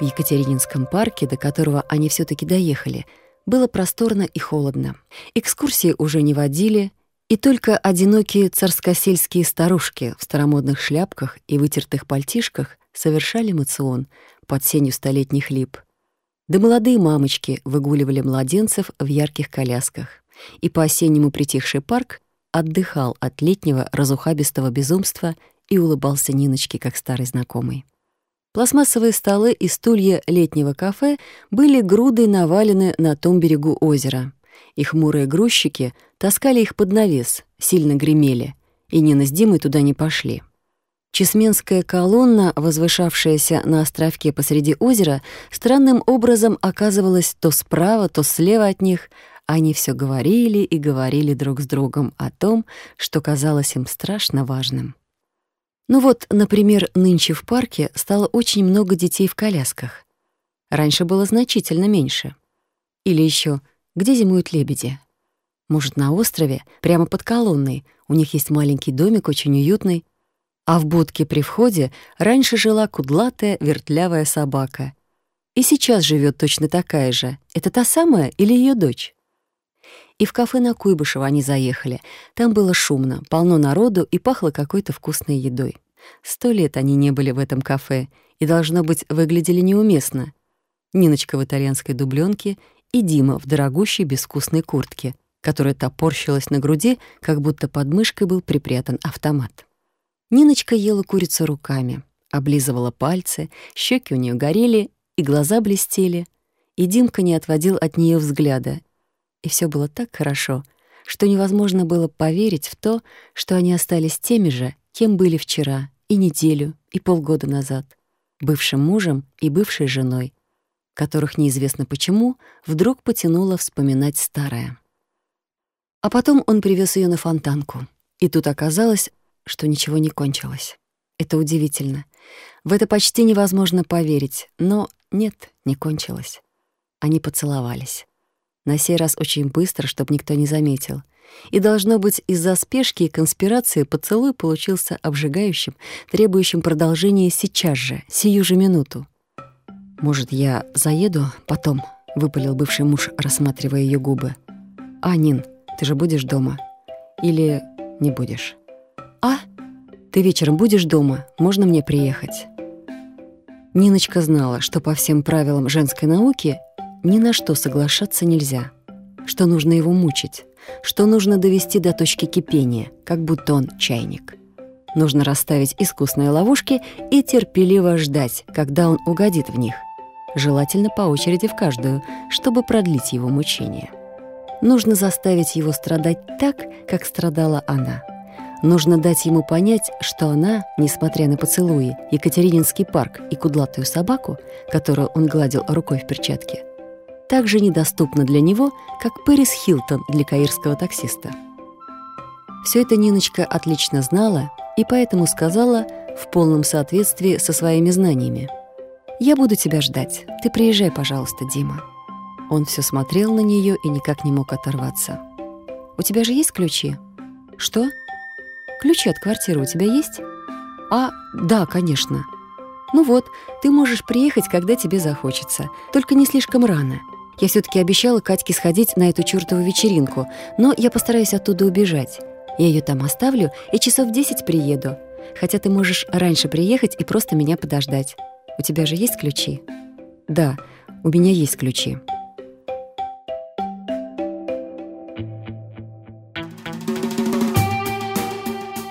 В Екатерининском парке, до которого они все таки доехали, было просторно и холодно. Экскурсии уже не водили, и только одинокие царскосельские старушки в старомодных шляпках и вытертых пальтишках совершали мацион под сенью столетних лип. Да молодые мамочки выгуливали младенцев в ярких колясках. И по-осеннему притихший парк отдыхал от летнего разухабистого безумства и улыбался Ниночке, как старый знакомый. Пластмассовые столы и стулья летнего кафе были грудой навалены на том берегу озера. И хмурые грузчики таскали их под навес, сильно гремели, и Нина с Димой туда не пошли. Чесменская колонна, возвышавшаяся на островке посреди озера, странным образом оказывалась то справа, то слева от них. Они все говорили и говорили друг с другом о том, что казалось им страшно важным. Ну вот, например, нынче в парке стало очень много детей в колясках. Раньше было значительно меньше. Или еще, где зимуют лебеди? Может, на острове, прямо под колонной, у них есть маленький домик, очень уютный, а в будке при входе раньше жила кудлатая вертлявая собака. И сейчас живет точно такая же. Это та самая или ее дочь? И в кафе на Куйбышево они заехали. Там было шумно, полно народу и пахло какой-то вкусной едой. Сто лет они не были в этом кафе и, должно быть, выглядели неуместно. Ниночка в итальянской дубленке и Дима в дорогущей безвкусной куртке, которая топорщилась на груди, как будто под мышкой был припрятан автомат. Ниночка ела курицу руками, облизывала пальцы, щеки у нее горели и глаза блестели, и Димка не отводил от нее взгляда и все было так хорошо, что невозможно было поверить в то, что они остались теми же, кем были вчера, и неделю, и полгода назад, бывшим мужем и бывшей женой, которых неизвестно почему вдруг потянуло вспоминать старое. А потом он привез ее на фонтанку, и тут оказалось, что ничего не кончилось. Это удивительно. В это почти невозможно поверить, но нет, не кончилось. Они поцеловались. На сей раз очень быстро, чтобы никто не заметил. И, должно быть, из-за спешки и конспирации поцелуй получился обжигающим, требующим продолжения сейчас же, сию же минуту. «Может, я заеду потом?» — выпалил бывший муж, рассматривая ее губы. «А, Нин, ты же будешь дома? Или не будешь?» «А? Ты вечером будешь дома? Можно мне приехать?» Ниночка знала, что по всем правилам женской науки ни на что соглашаться нельзя, что нужно его мучить, что нужно довести до точки кипения, как будто он чайник. Нужно расставить искусные ловушки и терпеливо ждать, когда он угодит в них, желательно по очереди в каждую, чтобы продлить его мучение. Нужно заставить его страдать так, как страдала она. Нужно дать ему понять, что она, несмотря на поцелуи, Екатерининский парк и кудлатую собаку, которую он гладил рукой в перчатке, так же недоступна для него, как Пэрис Хилтон для каирского таксиста. Все это Ниночка отлично знала и поэтому сказала в полном соответствии со своими знаниями. «Я буду тебя ждать. Ты приезжай, пожалуйста, Дима». Он все смотрел на нее и никак не мог оторваться. «У тебя же есть ключи?» «Что?» «Ключи от квартиры у тебя есть?» «А, да, конечно». «Ну вот, ты можешь приехать, когда тебе захочется, только не слишком рано. Я все-таки обещала Катьке сходить на эту чертову вечеринку, но я постараюсь оттуда убежать. Я ее там оставлю и часов десять приеду. Хотя ты можешь раньше приехать и просто меня подождать. У тебя же есть ключи? Да, у меня есть ключи.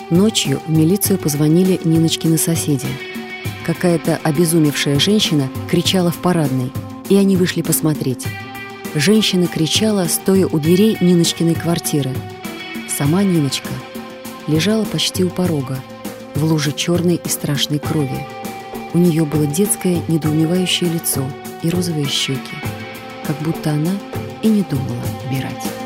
Ночью в милицию позвонили Ниночкины соседи. Какая-то обезумевшая женщина кричала в парадной – и они вышли посмотреть. Женщина кричала, стоя у дверей Ниночкиной квартиры. Сама Ниночка лежала почти у порога, в луже черной и страшной крови. У нее было детское недоумевающее лицо и розовые щеки, как будто она и не думала умирать.